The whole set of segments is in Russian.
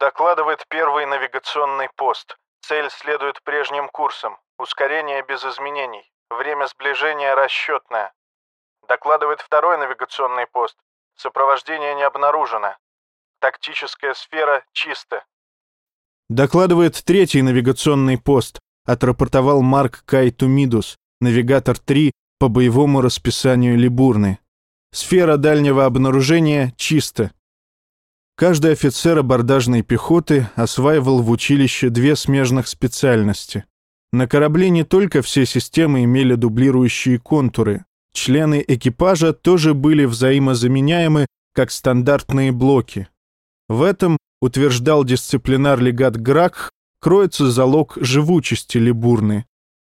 Докладывает первый навигационный пост. Цель следует прежним курсом. Ускорение без изменений. Время сближения расчетное. Докладывает второй навигационный пост. Сопровождение не обнаружено. Тактическая сфера чиста. Докладывает третий навигационный пост. Отрапортовал Марк Кайтумидус, навигатор 3 по боевому расписанию Либурны. Сфера дальнего обнаружения чисто. Каждый офицер абордажной пехоты осваивал в училище две смежных специальности. На корабле не только все системы имели дублирующие контуры, члены экипажа тоже были взаимозаменяемы, как стандартные блоки. В этом, утверждал дисциплинар-легат Гракх, кроется залог живучести Либурны.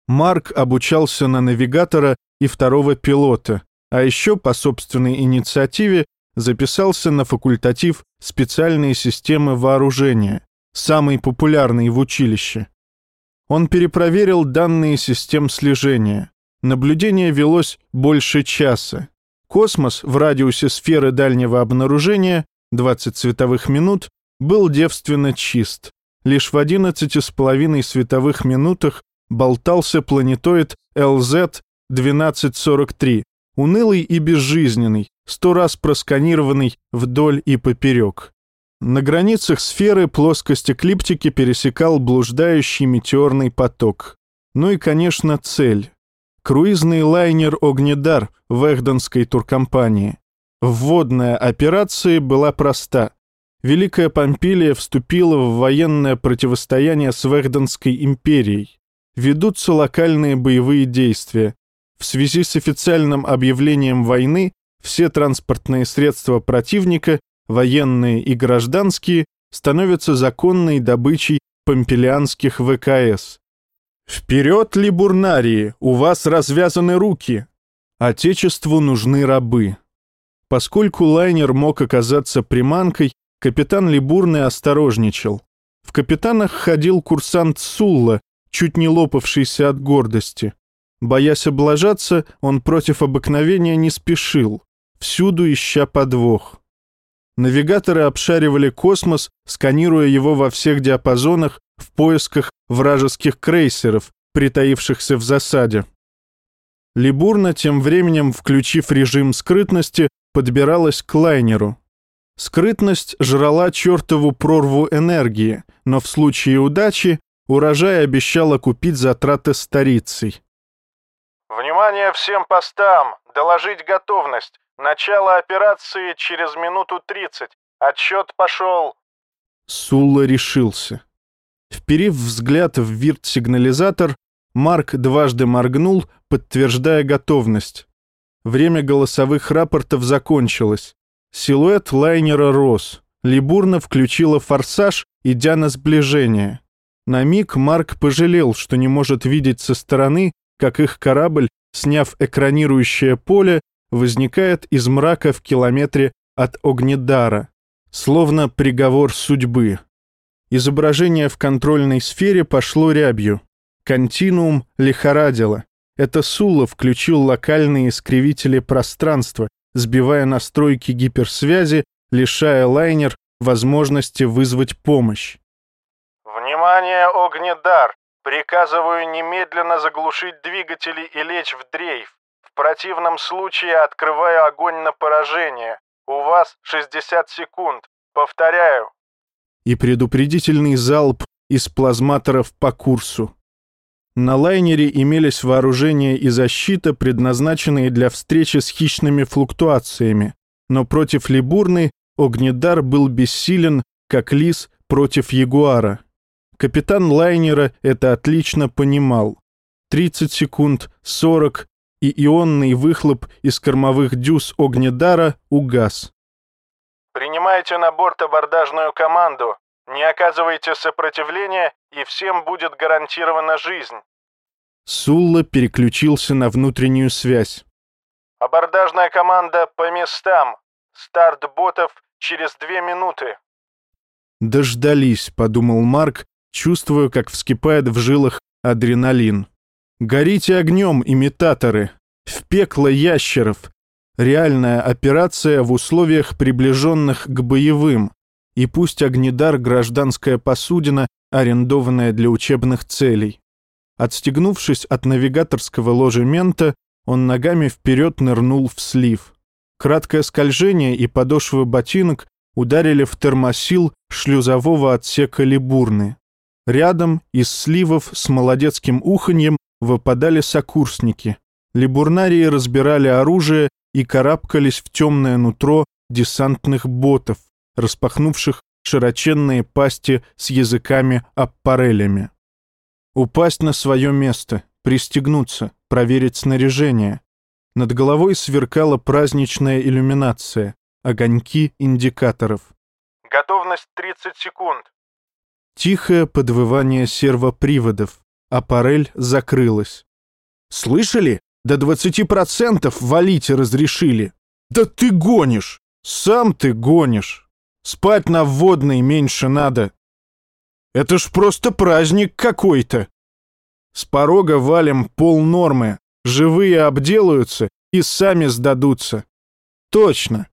Марк обучался на навигатора и второго пилота, а еще по собственной инициативе записался на факультатив специальные системы вооружения, самый популярный в училище. Он перепроверил данные систем слежения. Наблюдение велось больше часа. Космос в радиусе сферы дальнего обнаружения, 20 световых минут, был девственно чист. Лишь в 11,5 световых минутах болтался планетоид LZ-1243, унылый и безжизненный, сто раз просканированный вдоль и поперек. На границах сферы плоскость эклиптики пересекал блуждающий метеорный поток. Ну и, конечно, цель. Круизный лайнер «Огнедар» Вэхдонской туркомпании. Вводная операция была проста. Великая Помпилия вступила в военное противостояние с Вэхдонской империей. Ведутся локальные боевые действия. В связи с официальным объявлением войны все транспортные средства противника, военные и гражданские, становятся законной добычей помпелианских ВКС. «Вперед, либурнарии! У вас развязаны руки!» Отечеству нужны рабы. Поскольку лайнер мог оказаться приманкой, капитан Либурны осторожничал. В капитанах ходил курсант Сулла, чуть не лопавшийся от гордости. Боясь облажаться, он против обыкновения не спешил всюду ища подвох. Навигаторы обшаривали космос, сканируя его во всех диапазонах в поисках вражеских крейсеров, притаившихся в засаде. Либурна, тем временем, включив режим скрытности, подбиралась к лайнеру. Скрытность жрала чертову прорву энергии, но в случае удачи урожай обещал окупить затраты старицей. «Внимание всем постам! Доложить готовность! Начало операции через минуту тридцать. Отсчет пошел. Сулла решился. Вперив взгляд в вирт-сигнализатор, Марк дважды моргнул, подтверждая готовность. Время голосовых рапортов закончилось. Силуэт лайнера рос. Либурна включила форсаж, идя на сближение. На миг Марк пожалел, что не может видеть со стороны, как их корабль, сняв экранирующее поле, возникает из мрака в километре от Огнедара, словно приговор судьбы. Изображение в контрольной сфере пошло рябью. Континуум лихорадило. Это Сула включил локальные искривители пространства, сбивая настройки гиперсвязи, лишая лайнер возможности вызвать помощь. «Внимание, Огнедар! Приказываю немедленно заглушить двигатели и лечь в дрейф. В противном случае открываю огонь на поражение. У вас 60 секунд. Повторяю. И предупредительный залп из плазматоров по курсу. На лайнере имелись вооружение и защита, предназначенные для встречи с хищными флуктуациями, но против Либурны Огнедар был бессилен, как лис против ягуара. Капитан лайнера это отлично понимал. 30 секунд, 40, и ионный выхлоп из кормовых дюз Огнедара угас. «Принимайте на борт абордажную команду. Не оказывайте сопротивления, и всем будет гарантирована жизнь». Сулла переключился на внутреннюю связь. «Абордажная команда по местам. Старт ботов через две минуты». «Дождались», — подумал Марк, чувствуя, как вскипает в жилах адреналин. Горите огнем, имитаторы! В пекло ящеров! Реальная операция в условиях, приближенных к боевым. и пусть огнедар — гражданская посудина, арендованная для учебных целей. Отстегнувшись от навигаторского ложемента, он ногами вперед нырнул в слив. Краткое скольжение и подошвы ботинок ударили в термосил шлюзового отсека Либурны. Рядом из сливов с молодецким уханьем выпадали сокурсники. Либурнарии разбирали оружие и карабкались в темное нутро десантных ботов, распахнувших широченные пасти с языками-аппарелями. Упасть на свое место, пристегнуться, проверить снаряжение. Над головой сверкала праздничная иллюминация, огоньки индикаторов. Готовность 30 секунд. Тихое подвывание сервоприводов. Аппарель закрылась. «Слышали? До 20% валить разрешили!» «Да ты гонишь! Сам ты гонишь! Спать на вводной меньше надо!» «Это ж просто праздник какой-то!» «С порога валим пол нормы, живые обделаются и сами сдадутся!» «Точно!»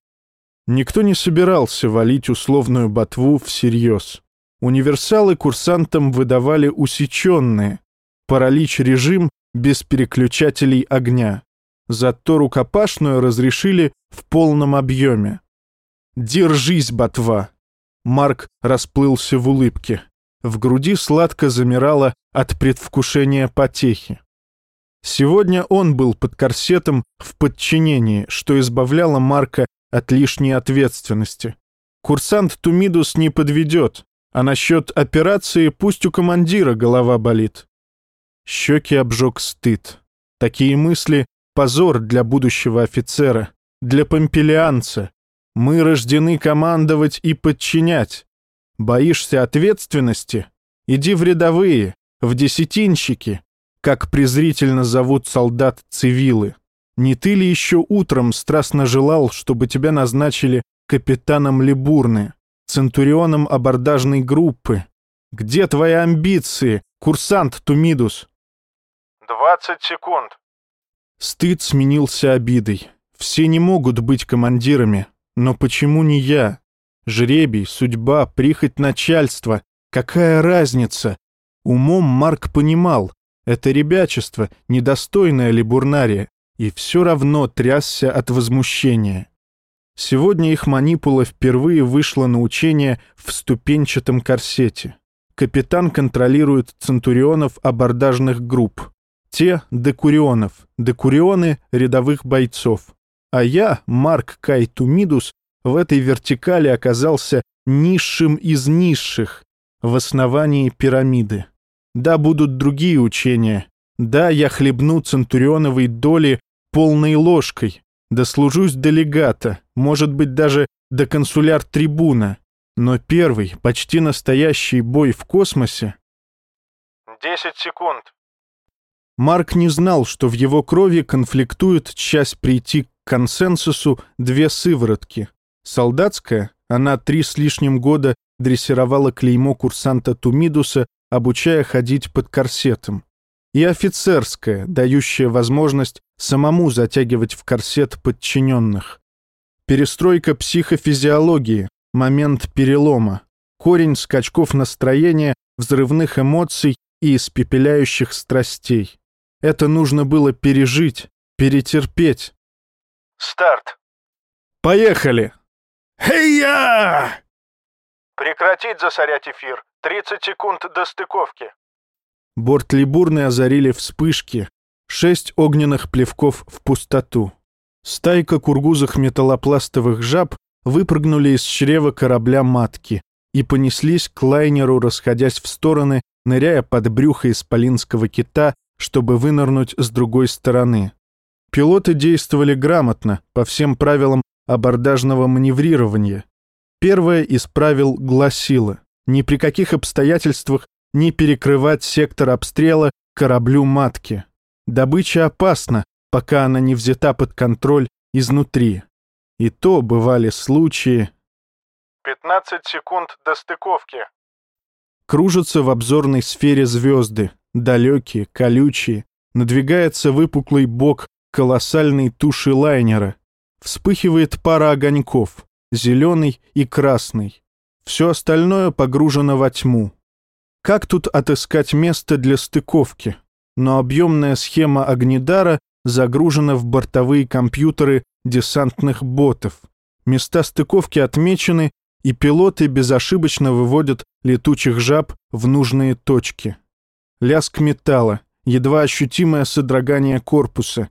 Никто не собирался валить условную ботву всерьез. Универсалы курсантам выдавали усеченные. Паралич-режим без переключателей огня. Зато рукопашную разрешили в полном объеме. «Держись, ботва!» Марк расплылся в улыбке. В груди сладко замирало от предвкушения потехи. Сегодня он был под корсетом в подчинении, что избавляло Марка от лишней ответственности. Курсант Тумидус не подведет, а насчет операции пусть у командира голова болит. Щеки обжег стыд. Такие мысли — позор для будущего офицера, для помпелианца. Мы рождены командовать и подчинять. Боишься ответственности? Иди в рядовые, в десятинщики, как презрительно зовут солдат цивилы. Не ты ли еще утром страстно желал, чтобы тебя назначили капитаном Либурны, центурионом абордажной группы? Где твои амбиции, курсант Тумидус? «Двадцать секунд». Стыд сменился обидой. Все не могут быть командирами. Но почему не я? Жребий, судьба, прихоть начальства. Какая разница? Умом Марк понимал. Это ребячество, недостойное либурнария и все равно трясся от возмущения. Сегодня их манипула впервые вышла на учение в ступенчатом корсете. Капитан контролирует центурионов абордажных групп. Те — декурионов, декурионы — рядовых бойцов. А я, Марк Кайтумидус, в этой вертикали оказался низшим из низших, в основании пирамиды. Да, будут другие учения. Да, я хлебну центурионовой доли полной ложкой, дослужусь до легата, может быть, даже до консуляр-трибуна. Но первый, почти настоящий бой в космосе... Десять секунд. Марк не знал, что в его крови конфликтует часть прийти к консенсусу две сыворотки. Солдатская, она три с лишним года дрессировала клеймо курсанта Тумидуса, обучая ходить под корсетом и офицерская, дающая возможность самому затягивать в корсет подчиненных. Перестройка психофизиологии, момент перелома, корень скачков настроения, взрывных эмоций и испепеляющих страстей. Это нужно было пережить, перетерпеть. Старт. Поехали! Хей-я! Прекратить засорять эфир. 30 секунд до стыковки. Борт Либурны озарили вспышки, шесть огненных плевков в пустоту. Стайка кургузых металлопластовых жаб выпрыгнули из чрева корабля матки и понеслись к лайнеру, расходясь в стороны, ныряя под брюхо исполинского кита, чтобы вынырнуть с другой стороны. Пилоты действовали грамотно, по всем правилам абордажного маневрирования. Первое из правил гласило, ни при каких обстоятельствах не перекрывать сектор обстрела кораблю матки. Добыча опасна, пока она не взята под контроль изнутри. И то бывали случаи... 15 секунд до стыковки. Кружатся в обзорной сфере звезды, далекие, колючие. Надвигается выпуклый бок колоссальной туши лайнера. Вспыхивает пара огоньков, зеленый и красный. Все остальное погружено во тьму. Как тут отыскать место для стыковки? Но объемная схема Огнедара загружена в бортовые компьютеры десантных ботов. Места стыковки отмечены, и пилоты безошибочно выводят летучих жаб в нужные точки. Лязг металла, едва ощутимое содрогание корпуса.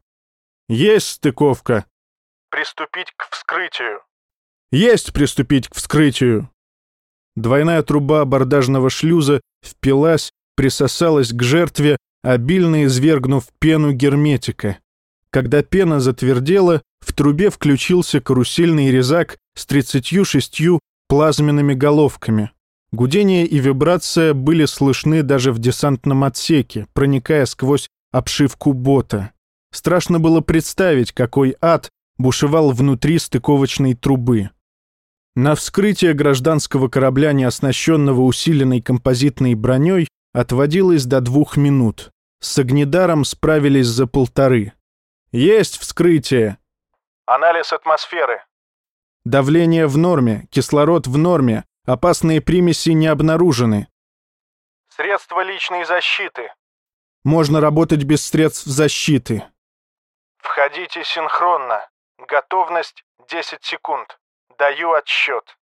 «Есть стыковка!» «Приступить к вскрытию!» «Есть приступить к вскрытию!» Двойная труба абордажного шлюза впилась, присосалась к жертве, обильно извергнув пену герметика. Когда пена затвердела, в трубе включился карусельный резак с 36 плазменными головками. Гудение и вибрация были слышны даже в десантном отсеке, проникая сквозь обшивку бота. Страшно было представить, какой ад бушевал внутри стыковочной трубы. На вскрытие гражданского корабля, не оснащенного усиленной композитной броней, отводилось до двух минут. С огнедаром справились за полторы. «Есть вскрытие!» «Анализ атмосферы». «Давление в норме, кислород в норме, опасные примеси не обнаружены». «Средства личной защиты». «Можно работать без средств защиты». «Входите синхронно. Готовность 10 секунд. Даю отсчет».